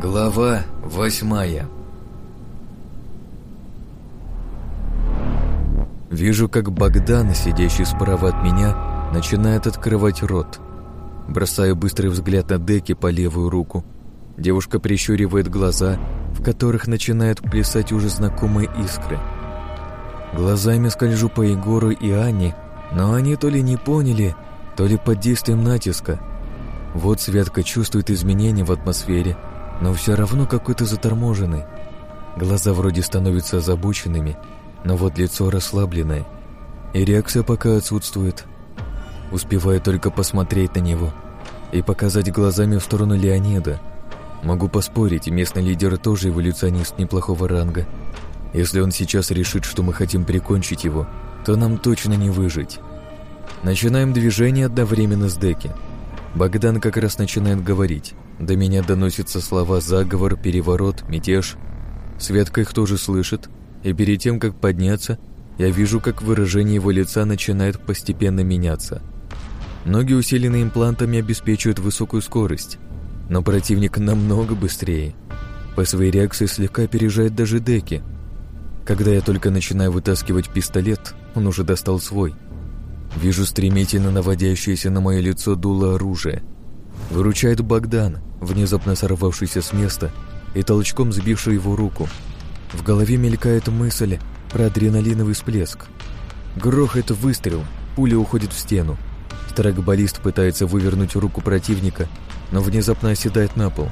Глава восьмая Вижу, как Богдан, сидящий справа от меня, начинает открывать рот. Бросаю быстрый взгляд на Деки по левую руку. Девушка прищуривает глаза, в которых начинают плясать уже знакомые искры. Глазами скольжу по Егору и Анне, но они то ли не поняли, то ли под действием натиска. Вот Светка чувствует изменения в атмосфере, но все равно какой-то заторможенный. Глаза вроде становятся озабоченными, но вот лицо расслабленное, и реакция пока отсутствует. Успеваю только посмотреть на него и показать глазами в сторону Леонида. Могу поспорить, местный лидер тоже эволюционист неплохого ранга. Если он сейчас решит, что мы хотим прикончить его, то нам точно не выжить. Начинаем движение одновременно с Деки. Богдан как раз начинает говорить. До меня доносятся слова «заговор», «переворот», «мятеж». Светка их тоже слышит, и перед тем, как подняться, я вижу, как выражение его лица начинает постепенно меняться. Ноги, усиленные имплантами, обеспечивают высокую скорость, но противник намного быстрее. По своей реакции слегка опережает даже Деки. Когда я только начинаю вытаскивать пистолет, он уже достал свой. Вижу стремительно наводящееся на мое лицо дуло оружия. Выручает Богдан, внезапно сорвавшийся с места и толчком сбивший его руку. В голове мелькает мысль про адреналиновый всплеск. Грохает выстрел, пуля уходит в стену. Страйкболист пытается вывернуть руку противника, но внезапно оседает на пол.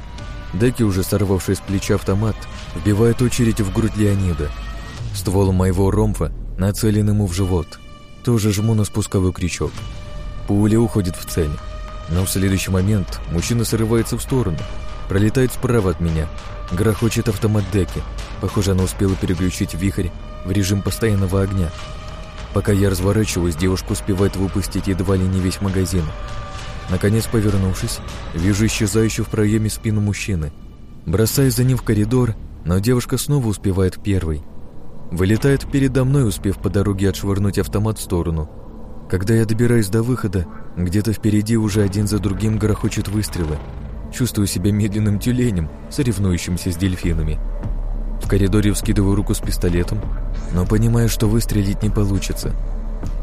Деки, уже сорвавший с плеча автомат, вбивает очередь в грудь Леонида. Ствол моего ромфа нацелен ему в живот. Тоже жму на спусковой крючок. Пуля уходит в цель. Но в следующий момент мужчина срывается в сторону, пролетает справа от меня, грохочет автомат Деки. Похоже, она успела переключить вихрь в режим постоянного огня. Пока я разворачиваюсь, девушка успевает выпустить едва ли не весь магазин. Наконец, повернувшись, вижу исчезающую в проеме спину мужчины. Бросаюсь за ним в коридор, но девушка снова успевает первой. Вылетает передо мной, успев по дороге отшвырнуть автомат в сторону. Когда я добираюсь до выхода, где-то впереди уже один за другим грохочут выстрелы. Чувствую себя медленным тюленем, соревнующимся с дельфинами. В коридоре вскидываю руку с пистолетом, но понимаю, что выстрелить не получится.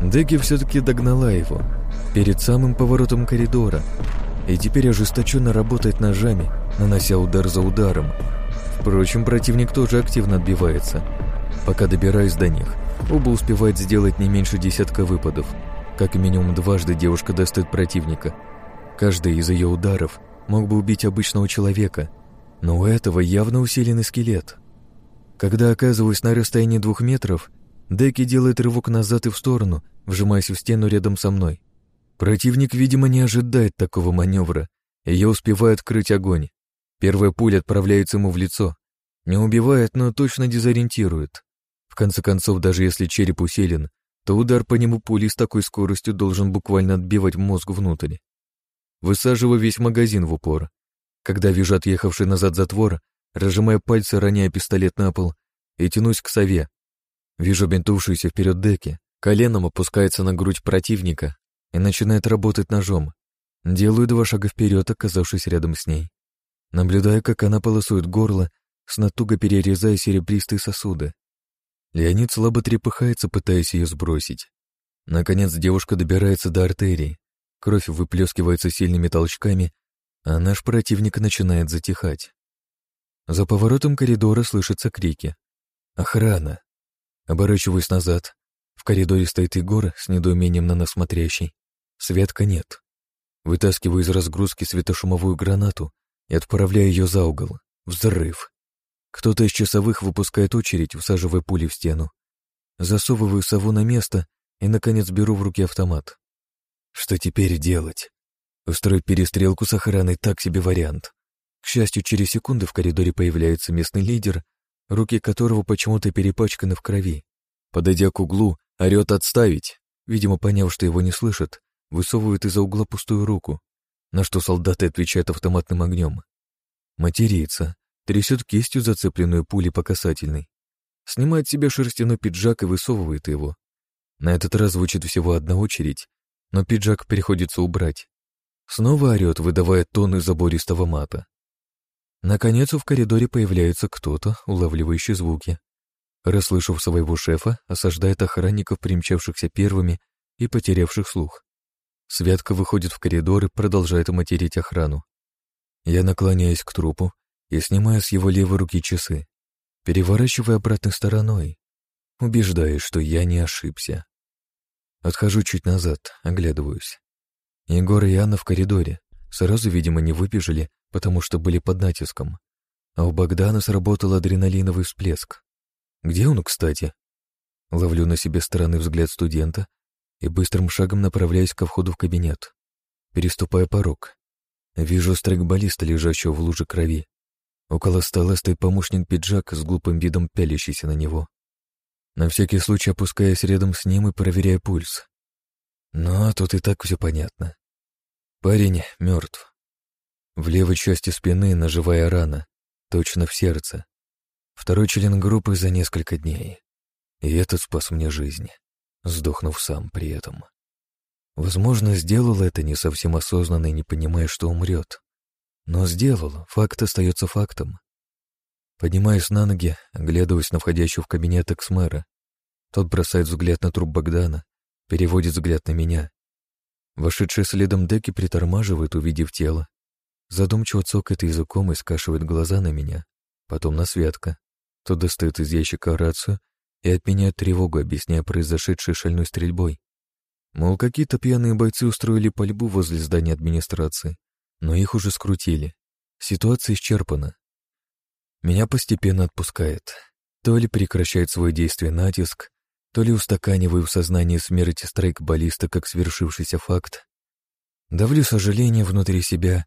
Деги все-таки догнала его перед самым поворотом коридора и теперь ожесточенно работает ножами, нанося удар за ударом. Впрочем, противник тоже активно отбивается. Пока добираюсь до них, оба успевают сделать не меньше десятка выпадов. Как минимум дважды девушка достает противника. Каждый из ее ударов мог бы убить обычного человека, но у этого явно усиленный скелет. Когда оказываюсь на расстоянии двух метров, Деки делает рывок назад и в сторону, вжимаясь в стену рядом со мной. Противник, видимо, не ожидает такого маневра, и я успеваю открыть огонь. Первая пуля отправляется ему в лицо. Не убивает, но точно дезориентирует. В конце концов, даже если череп усилен, то удар по нему пули с такой скоростью должен буквально отбивать мозг внутрь. Высаживаю весь магазин в упор. Когда вижу отъехавший назад затвор, разжимая пальцы, роняя пистолет на пол и тянусь к сове. Вижу бинтувшуюся вперед деки, коленом опускается на грудь противника и начинает работать ножом. Делаю два шага вперед, оказавшись рядом с ней. Наблюдаю, как она полосует горло, с натуго перерезая серебристые сосуды. Леонид слабо трепыхается, пытаясь ее сбросить. Наконец девушка добирается до артерии. Кровь выплескивается сильными толчками, а наш противник начинает затихать. За поворотом коридора слышатся крики. «Охрана!» Оборачиваюсь назад. В коридоре стоит Егор с недоумением на нас смотрящий. Светка нет. Вытаскиваю из разгрузки светошумовую гранату и отправляю ее за угол. Взрыв. Кто-то из часовых выпускает очередь, всаживая пули в стену. Засовываю сову на место и, наконец, беру в руки автомат. Что теперь делать? Устроить перестрелку с охраной так себе вариант. К счастью, через секунду в коридоре появляется местный лидер, руки которого почему-то перепачканы в крови. Подойдя к углу, орёт отставить. Видимо, поняв, что его не слышат, высовывает из-за угла пустую руку, на что солдаты отвечают автоматным огнем. Матерится, трясет кистью зацепленную пулей по касательной. Снимает себе шерстяной пиджак и высовывает его. На этот раз звучит всего одна очередь, но пиджак приходится убрать. Снова орёт, выдавая тонны забористого мата. Наконец в коридоре появляется кто-то, улавливающий звуки. Расслышав своего шефа, осаждает охранников, примчавшихся первыми и потерявших слух. Святка выходит в коридор и продолжает материть охрану. Я наклоняюсь к трупу и снимаю с его левой руки часы, переворачивая обратной стороной, убеждаясь, что я не ошибся. Отхожу чуть назад, оглядываюсь. Егор и Анна в коридоре. Сразу, видимо, не выбежали, потому что были под натиском. А у Богдана сработал адреналиновый всплеск. Где он, кстати? Ловлю на себе странный взгляд студента и быстрым шагом направляюсь ко входу в кабинет. Переступая порог. Вижу страйкболиста, лежащего в луже крови. Около стола стоит помощник пиджак с глупым видом пялящийся на него. На всякий случай опускаясь рядом с ним и проверяя пульс. Но тут и так все понятно. Парень мертв. В левой части спины ножевая рана, точно в сердце. Второй член группы за несколько дней. И этот спас мне жизнь, сдохнув сам при этом. Возможно, сделал это не совсем осознанно и не понимая, что умрет. Но сделал, факт остается фактом. Поднимаюсь на ноги, оглядываясь на входящего в кабинет экс-мэра. Тот бросает взгляд на труп Богдана, переводит взгляд на меня. Вошедший следом Деки притормаживает, увидев тело. Задумчиво цокает языком и скашивает глаза на меня, потом на Светка. Тот достает из ящика рацию и отменяет тревогу, объясняя произошедшей шальной стрельбой. Мол, какие-то пьяные бойцы устроили пальбу возле здания администрации, но их уже скрутили. Ситуация исчерпана. Меня постепенно отпускает. То ли прекращает свое действие натиск, то ли устаканиваю в сознании смерти страйкболиста как свершившийся факт. Давлю сожаление внутри себя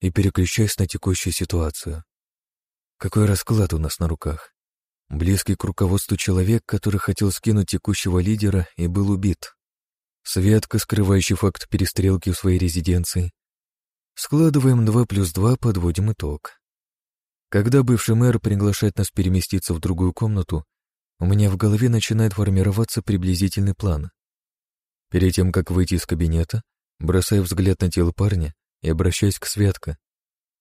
и переключаюсь на текущую ситуацию. Какой расклад у нас на руках? Близкий к руководству человек, который хотел скинуть текущего лидера и был убит. Светка, скрывающий факт перестрелки в своей резиденции. Складываем 2 плюс 2, подводим итог. Когда бывший мэр приглашает нас переместиться в другую комнату, у меня в голове начинает формироваться приблизительный план. Перед тем, как выйти из кабинета, бросаю взгляд на тело парня и обращаюсь к Светка.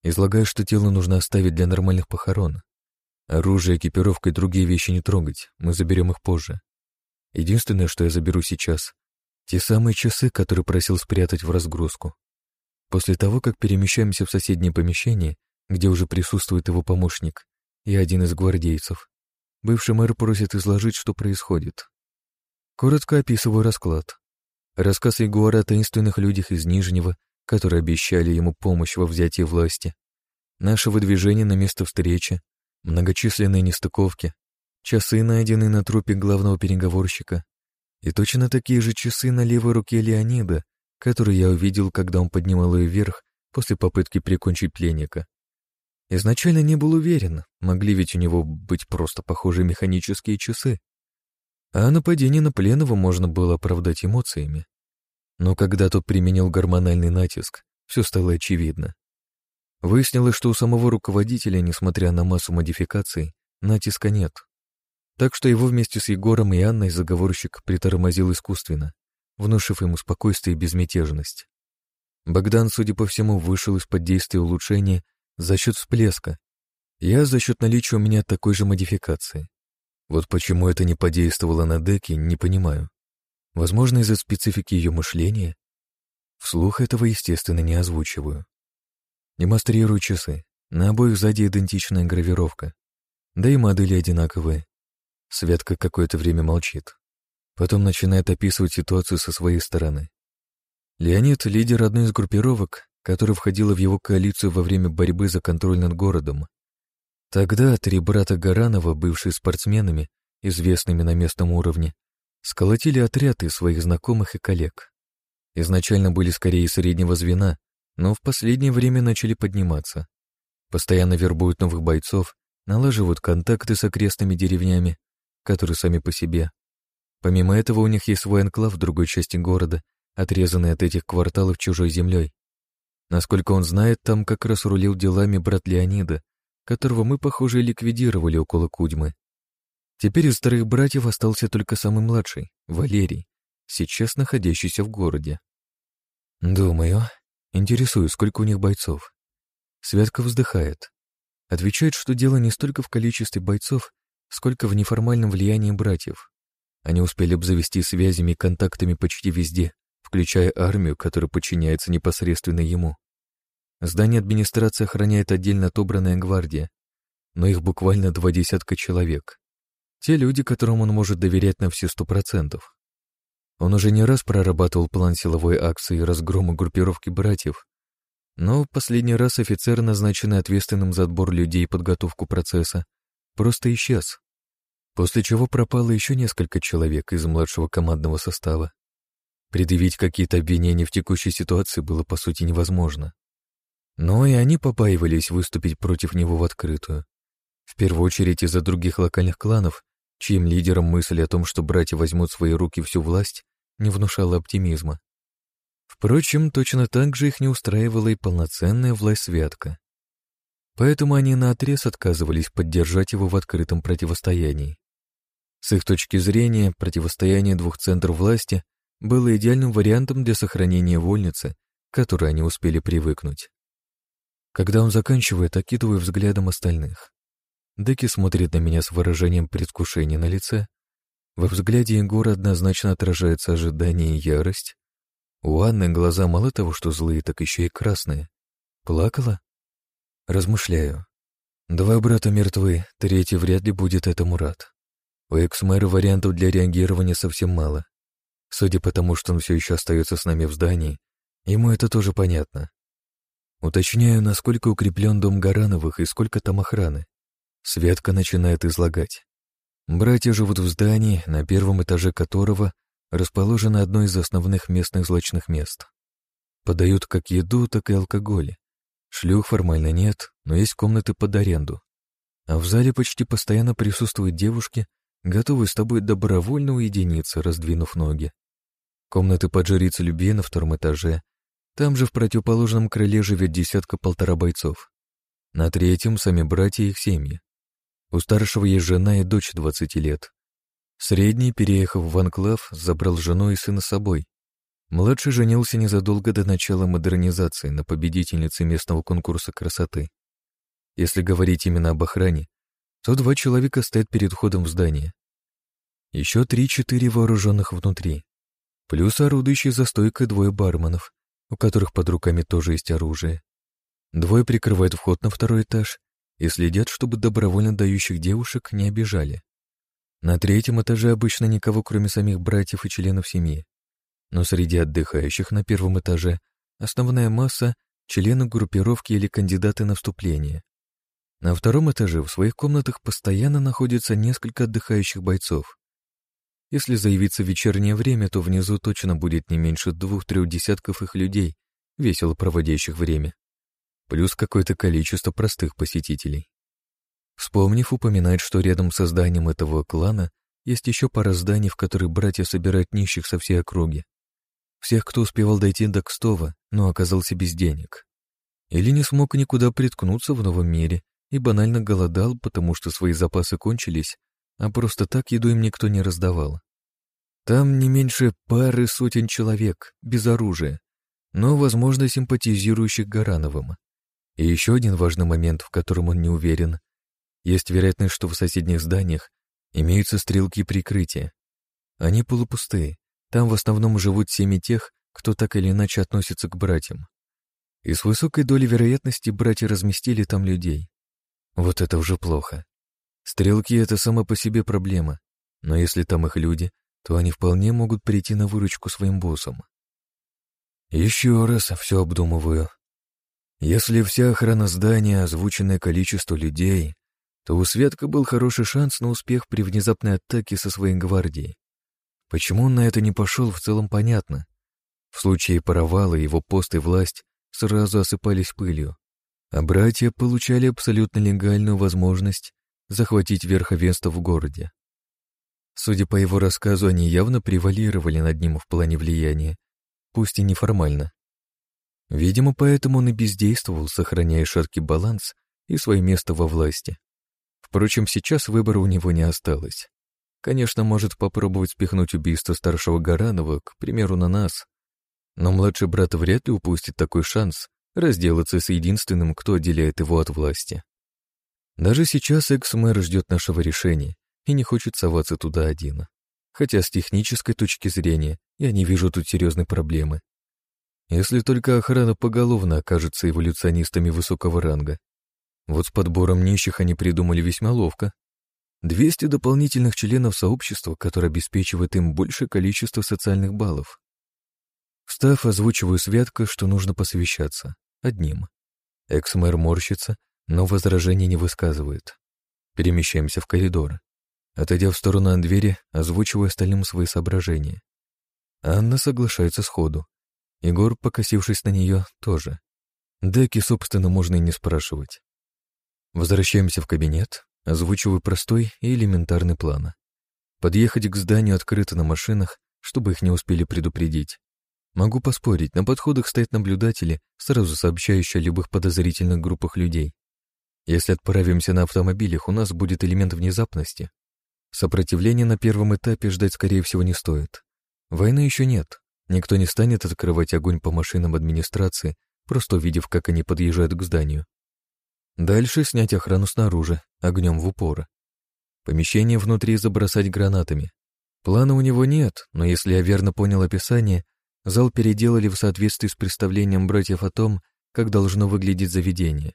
Излагаю, что тело нужно оставить для нормальных похорон. Оружие, экипировка и другие вещи не трогать, мы заберем их позже. Единственное, что я заберу сейчас, те самые часы, которые просил спрятать в разгрузку. После того, как перемещаемся в соседнее помещение, где уже присутствует его помощник и один из гвардейцев, бывший мэр просит изложить, что происходит. Коротко описываю расклад. Рассказ Егора о таинственных людях из Нижнего, которые обещали ему помощь во взятии власти. Наше выдвижение на место встречи, многочисленные нестыковки, часы, найденные на трупе главного переговорщика, и точно такие же часы на левой руке Леонида, которые я увидел, когда он поднимал ее вверх после попытки прикончить пленника. Изначально не был уверен, могли ведь у него быть просто похожие механические часы. А нападение на пленного можно было оправдать эмоциями. Но когда тот применил гормональный натиск, все стало очевидно. Выяснилось, что у самого руководителя, несмотря на массу модификаций, натиска нет. Так что его вместе с Егором и Анной заговорщик притормозил искусственно, внушив ему спокойствие и безмятежность. Богдан, судя по всему, вышел из-под действия улучшения за счет всплеска. Я за счет наличия у меня такой же модификации. Вот почему это не подействовало на деки, не понимаю. Возможно, из-за специфики ее мышления? Вслух этого, естественно, не озвучиваю. Демонстрирую часы. На обоих сзади идентичная гравировка. Да и модели одинаковые. Светка какое-то время молчит. Потом начинает описывать ситуацию со своей стороны. Леонид — лидер одной из группировок, которая входила в его коалицию во время борьбы за контроль над городом. Тогда три брата Гаранова, бывшие спортсменами, известными на местном уровне, сколотили отряд из своих знакомых и коллег. Изначально были скорее среднего звена, но в последнее время начали подниматься. Постоянно вербуют новых бойцов, налаживают контакты с окрестными деревнями, которые сами по себе. Помимо этого у них есть свой анклав в другой части города, отрезанный от этих кварталов чужой землей. Насколько он знает, там как раз рулил делами брат Леонида, которого мы, похоже, ликвидировали около Кудьмы. Теперь из старых братьев остался только самый младший, Валерий, сейчас находящийся в городе. Думаю, интересую, сколько у них бойцов. Святка вздыхает. Отвечают, что дело не столько в количестве бойцов, сколько в неформальном влиянии братьев. Они успели обзавести связями и контактами почти везде, включая армию, которая подчиняется непосредственно ему. Здание администрации охраняет отдельно отобранная гвардия, но их буквально два десятка человек. Те люди, которым он может доверять на все сто процентов. Он уже не раз прорабатывал план силовой акции и разгрома группировки братьев, но в последний раз офицер, назначенный ответственным за отбор людей и подготовку процесса, просто исчез. После чего пропало еще несколько человек из младшего командного состава. Предъявить какие-то обвинения в текущей ситуации было по сути невозможно. Но и они побаивались выступить против него в открытую. В первую очередь из-за других локальных кланов, чьим лидерам мысль о том, что братья возьмут в свои руки всю власть, не внушала оптимизма. Впрочем, точно так же их не устраивала и полноценная власть Святка. Поэтому они наотрез отказывались поддержать его в открытом противостоянии. С их точки зрения, противостояние двух центров власти было идеальным вариантом для сохранения вольницы, к которой они успели привыкнуть. Когда он заканчивает, окидываю взглядом остальных. Деки смотрит на меня с выражением предвкушения на лице, во взгляде Егора однозначно отражается ожидание и ярость. У Анны глаза мало того, что злые, так еще и красные. Плакала? Размышляю. Два брата мертвы, третий вряд ли будет этому рад. У экс-мэра вариантов для реагирования совсем мало. Судя по тому, что он все еще остается с нами в здании, ему это тоже понятно. Уточняю, насколько укреплен дом Гарановых и сколько там охраны. Светка начинает излагать. Братья живут в здании, на первом этаже которого расположено одно из основных местных злачных мест. Подают как еду, так и алкоголь. Шлюх формально нет, но есть комнаты под аренду. А в зале почти постоянно присутствуют девушки, готовые с тобой добровольно уединиться, раздвинув ноги. Комнаты под жрицы любви на втором этаже. Там же в противоположном крыле живет десятка-полтора бойцов. На третьем сами братья и их семьи. У старшего есть жена и дочь 20 лет. Средний, переехав в анклав, забрал жену и сына с собой. Младший женился незадолго до начала модернизации на победительнице местного конкурса красоты. Если говорить именно об охране, то два человека стоят перед входом в здание. Еще три-четыре вооруженных внутри. Плюс орудующий за стойкой двое барменов, у которых под руками тоже есть оружие. Двое прикрывают вход на второй этаж, и следят, чтобы добровольно дающих девушек не обижали. На третьем этаже обычно никого, кроме самих братьев и членов семьи. Но среди отдыхающих на первом этаже основная масса — члены группировки или кандидаты на вступление. На втором этаже в своих комнатах постоянно находится несколько отдыхающих бойцов. Если заявиться в вечернее время, то внизу точно будет не меньше двух-трех десятков их людей, весело проводящих время плюс какое-то количество простых посетителей. Вспомнив, упоминает, что рядом со зданием этого клана есть еще пара зданий, в которых братья собирают нищих со всей округи. Всех, кто успевал дойти до Кстова, но оказался без денег. Или не смог никуда приткнуться в новом мире и банально голодал, потому что свои запасы кончились, а просто так еду им никто не раздавал. Там не меньше пары сотен человек, без оружия, но, возможно, симпатизирующих Гарановым. И еще один важный момент, в котором он не уверен. Есть вероятность, что в соседних зданиях имеются стрелки прикрытия. Они полупустые. Там в основном живут семьи тех, кто так или иначе относится к братьям. И с высокой долей вероятности братья разместили там людей. Вот это уже плохо. Стрелки — это сама по себе проблема, но если там их люди, то они вполне могут прийти на выручку своим боссам. Еще раз все обдумываю. Если вся охрана здания — озвученное количество людей, то у Светка был хороший шанс на успех при внезапной атаке со своей гвардией. Почему он на это не пошел, в целом понятно. В случае провала его пост и власть сразу осыпались пылью, а братья получали абсолютно легальную возможность захватить верховенство в городе. Судя по его рассказу, они явно превалировали над ним в плане влияния, пусть и неформально. Видимо, поэтому он и бездействовал, сохраняя шаткий баланс и свое место во власти. Впрочем, сейчас выбора у него не осталось. Конечно, может попробовать спихнуть убийство старшего Гаранова, к примеру, на нас. Но младший брат вряд ли упустит такой шанс разделаться с единственным, кто отделяет его от власти. Даже сейчас экс-мэр ждет нашего решения и не хочет соваться туда один. Хотя с технической точки зрения я не вижу тут серьезной проблемы. Если только охрана поголовно окажется эволюционистами высокого ранга. Вот с подбором нищих они придумали весьма ловко. 200 дополнительных членов сообщества, которое обеспечивает им большее количество социальных баллов. Встав, озвучиваю святко, что нужно посвящаться. Одним. Экс-мэр морщится, но возражений не высказывает. Перемещаемся в коридор. Отойдя в сторону от двери, озвучиваю остальным свои соображения. Анна соглашается сходу. Егор, покосившись на нее, тоже. Деки, собственно, можно и не спрашивать. Возвращаемся в кабинет, озвучиваю простой и элементарный план. Подъехать к зданию открыто на машинах, чтобы их не успели предупредить. Могу поспорить, на подходах стоят наблюдатели, сразу сообщающие о любых подозрительных группах людей. Если отправимся на автомобилях, у нас будет элемент внезапности. Сопротивления на первом этапе ждать, скорее всего, не стоит. Войны еще нет. Никто не станет открывать огонь по машинам администрации, просто увидев, как они подъезжают к зданию. Дальше снять охрану снаружи, огнем в упор. Помещение внутри забросать гранатами. Плана у него нет, но если я верно понял описание, зал переделали в соответствии с представлением братьев о том, как должно выглядеть заведение.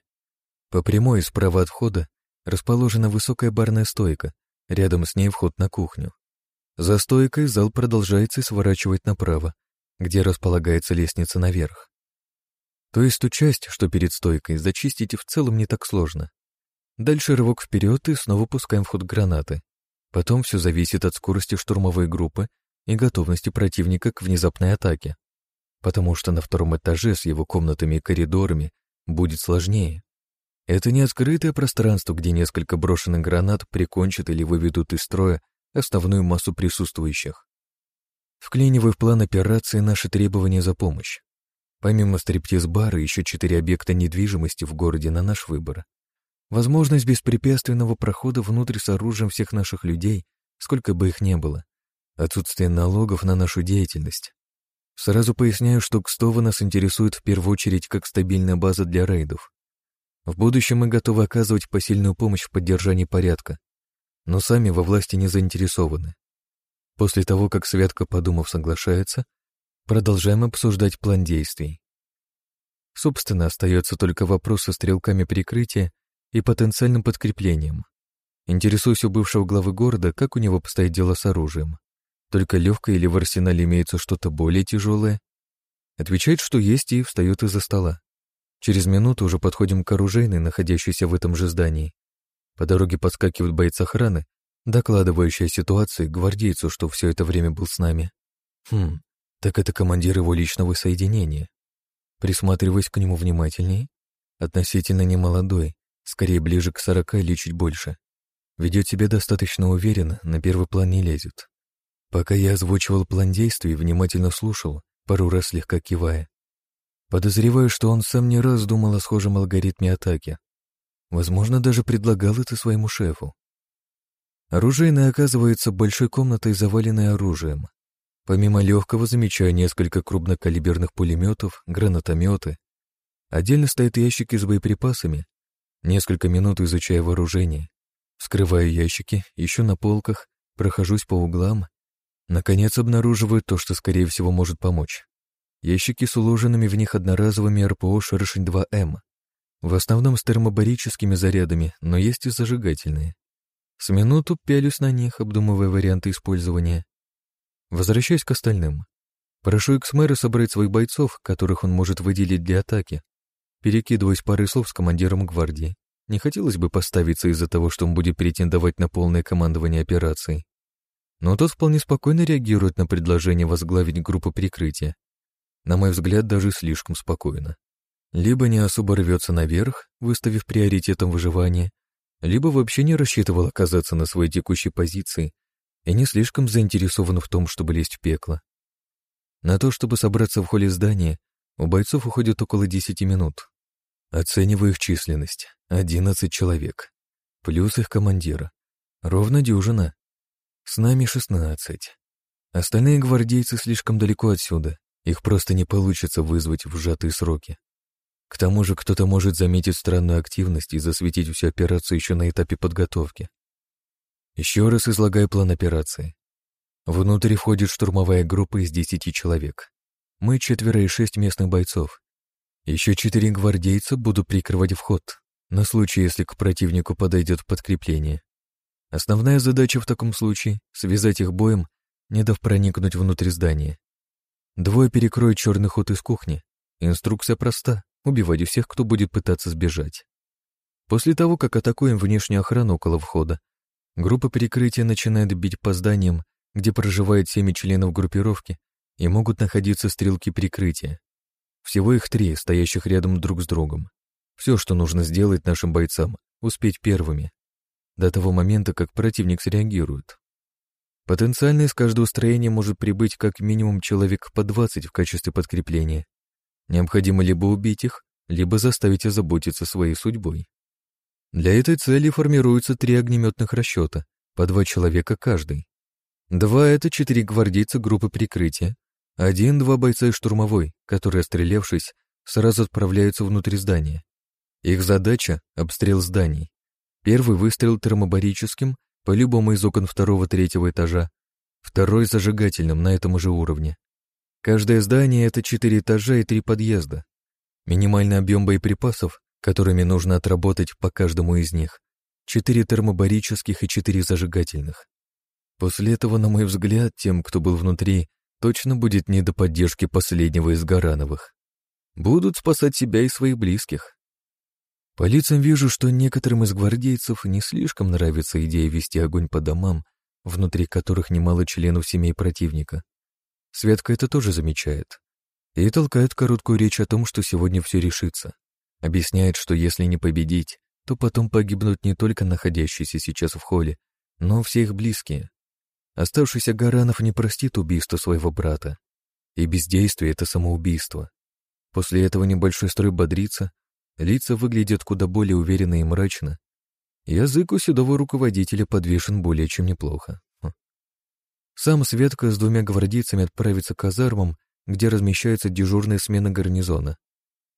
По прямой справа от входа расположена высокая барная стойка, рядом с ней вход на кухню. За стойкой зал продолжается и сворачивает направо, где располагается лестница наверх. То есть ту часть, что перед стойкой, зачистить в целом не так сложно. Дальше рывок вперед и снова пускаем в ход гранаты. Потом все зависит от скорости штурмовой группы и готовности противника к внезапной атаке. Потому что на втором этаже с его комнатами и коридорами будет сложнее. Это не открытое пространство, где несколько брошенных гранат прикончат или выведут из строя основную массу присутствующих. Вклинивая в план операции наши требования за помощь. Помимо стриптиз-бара, еще четыре объекта недвижимости в городе на наш выбор. Возможность беспрепятственного прохода внутрь с оружием всех наших людей, сколько бы их ни было. Отсутствие налогов на нашу деятельность. Сразу поясняю, что Кстово нас интересует в первую очередь как стабильная база для рейдов. В будущем мы готовы оказывать посильную помощь в поддержании порядка, но сами во власти не заинтересованы. После того, как Святка, подумав, соглашается, продолжаем обсуждать план действий. Собственно, остается только вопрос со стрелками прикрытия и потенциальным подкреплением. Интересуюсь у бывшего главы города, как у него постоит дело с оружием. Только легкое или в арсенале имеется что-то более тяжелое? Отвечает, что есть, и встает из-за стола. Через минуту уже подходим к оружейной, находящейся в этом же здании. По дороге подскакивает боец охраны, докладывающая ситуацию гвардейцу, что все это время был с нами. Хм, так это командир его личного соединения. Присматриваясь к нему внимательней, относительно немолодой, скорее ближе к сорока или чуть больше. Ведет себя достаточно уверенно, на первый план не лезет. Пока я озвучивал план действий, внимательно слушал, пару раз слегка кивая. Подозреваю, что он сам не раз думал о схожем алгоритме атаки. Возможно, даже предлагал это своему шефу. Оружейная оказывается большой комнатой, заваленной оружием. Помимо легкого замечаю несколько крупнокалиберных пулеметов, гранатометы. Отдельно стоят ящики с боеприпасами. Несколько минут изучая вооружение. Вскрываю ящики, ищу на полках, прохожусь по углам. Наконец обнаруживаю то, что, скорее всего, может помочь. Ящики с уложенными в них одноразовыми РПО «Шершень-2М». В основном с термобарическими зарядами, но есть и зажигательные. С минуту пялюсь на них, обдумывая варианты использования. Возвращаюсь к остальным. Прошу Эксмэра собрать своих бойцов, которых он может выделить для атаки. Перекидываюсь парой слов с командиром гвардии. Не хотелось бы поставиться из-за того, что он будет претендовать на полное командование операцией. Но тот вполне спокойно реагирует на предложение возглавить группу прикрытия на мой взгляд, даже слишком спокойно. Либо не особо рвется наверх, выставив приоритетом выживание, либо вообще не рассчитывал оказаться на своей текущей позиции и не слишком заинтересован в том, чтобы лезть в пекло. На то, чтобы собраться в холле здания, у бойцов уходит около 10 минут. Оцениваю их численность — 11 человек. Плюс их командира. Ровно дюжина. С нами 16. Остальные гвардейцы слишком далеко отсюда, их просто не получится вызвать в сжатые сроки. К тому же кто-то может заметить странную активность и засветить всю операцию еще на этапе подготовки. Еще раз излагаю план операции. Внутрь входит штурмовая группа из десяти человек. Мы четверо и шесть местных бойцов. Еще четыре гвардейца будут прикрывать вход, на случай, если к противнику подойдет подкрепление. Основная задача в таком случае — связать их боем, не дав проникнуть внутрь здания. Двое перекроют черный ход из кухни. Инструкция проста — убивать всех, кто будет пытаться сбежать. После того, как атакуем внешнюю охрану около входа, группа перекрытия начинает бить по зданиям, где проживает семь членов группировки и могут находиться стрелки прикрытия. Всего их три, стоящих рядом друг с другом. Все, что нужно сделать нашим бойцам, успеть первыми. До того момента, как противник среагирует. Потенциально из каждого строения может прибыть как минимум человек по 20 в качестве подкрепления. Необходимо либо убить их, либо заставить озаботиться своей судьбой. Для этой цели формируются три огнеметных расчета, по два человека каждый. Два — это четыре гвардейца группы прикрытия, один-два бойца из штурмовой, которые, отстрелявшись, сразу отправляются внутрь здания. Их задача — обстрел зданий. Первый выстрел термобарическим по любому из окон второго-третьего этажа, второй зажигательным на этом же уровне. Каждое здание — это четыре этажа и три подъезда. Минимальный объем боеприпасов, которыми нужно отработать по каждому из них, четыре термобарических и четыре зажигательных. После этого, на мой взгляд, тем, кто был внутри, точно будет не до поддержки последнего из Гарановых. Будут спасать себя и своих близких. По лицам вижу, что некоторым из гвардейцев не слишком нравится идея вести огонь по домам, внутри которых немало членов семей противника. Светка это тоже замечает. И толкает короткую речь о том, что сегодня все решится. Объясняет, что если не победить, то потом погибнут не только находящиеся сейчас в холле, но все их близкие. Оставшийся Гаранов не простит убийство своего брата. И бездействие — это самоубийство. После этого небольшой строй бодрится, Лица выглядят куда более уверенно и мрачно. Язык у седого руководителя подвешен более чем неплохо. Хм. Сам Светка с двумя гвардейцами отправится к казармам, где размещаются дежурные смены гарнизона.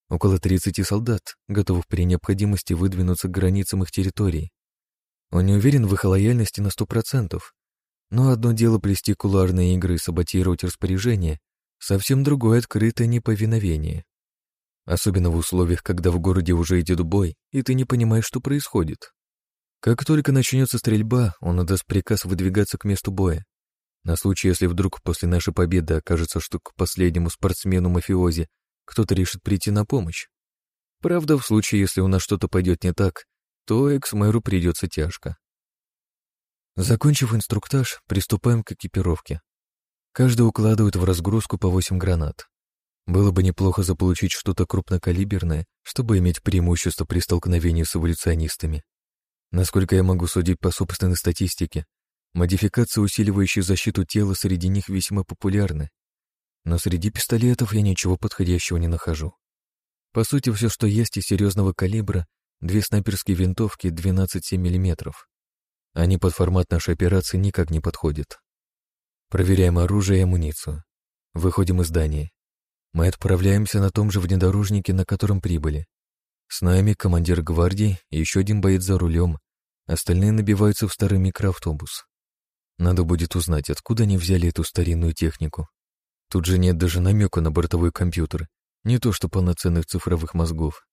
Около 30 солдат, готовых при необходимости выдвинуться к границам их территорий. Он не уверен в их лояльности на сто процентов. Но одно дело плести кулуарные игры и саботировать распоряжение, совсем другое — открытое неповиновение. Особенно в условиях, когда в городе уже идет бой, и ты не понимаешь, что происходит. Как только начнется стрельба, он отдаст приказ выдвигаться к месту боя. На случай, если вдруг после нашей победы окажется, что к последнему спортсмену-мафиози кто-то решит прийти на помощь. Правда, в случае, если у нас что-то пойдет не так, то экс-мэру придется тяжко. Закончив инструктаж, приступаем к экипировке. Каждый укладывает в разгрузку по 8 гранат. Было бы неплохо заполучить что-то крупнокалиберное, чтобы иметь преимущество при столкновении с эволюционистами. Насколько я могу судить по собственной статистике, модификации, усиливающие защиту тела, среди них весьма популярны. Но среди пистолетов я ничего подходящего не нахожу. По сути, все, что есть из серьезного калибра, две снайперские винтовки 12,7 мм. Они под формат нашей операции никак не подходят. Проверяем оружие и амуницию. Выходим из здания. Мы отправляемся на том же внедорожнике, на котором прибыли. С нами командир гвардии и еще один боец за рулем. Остальные набиваются в старый микроавтобус. Надо будет узнать, откуда они взяли эту старинную технику. Тут же нет даже намека на бортовой компьютер, не то что полноценных цифровых мозгов.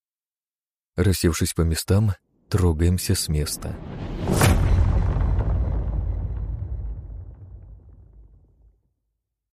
Рассевшись по местам, трогаемся с места.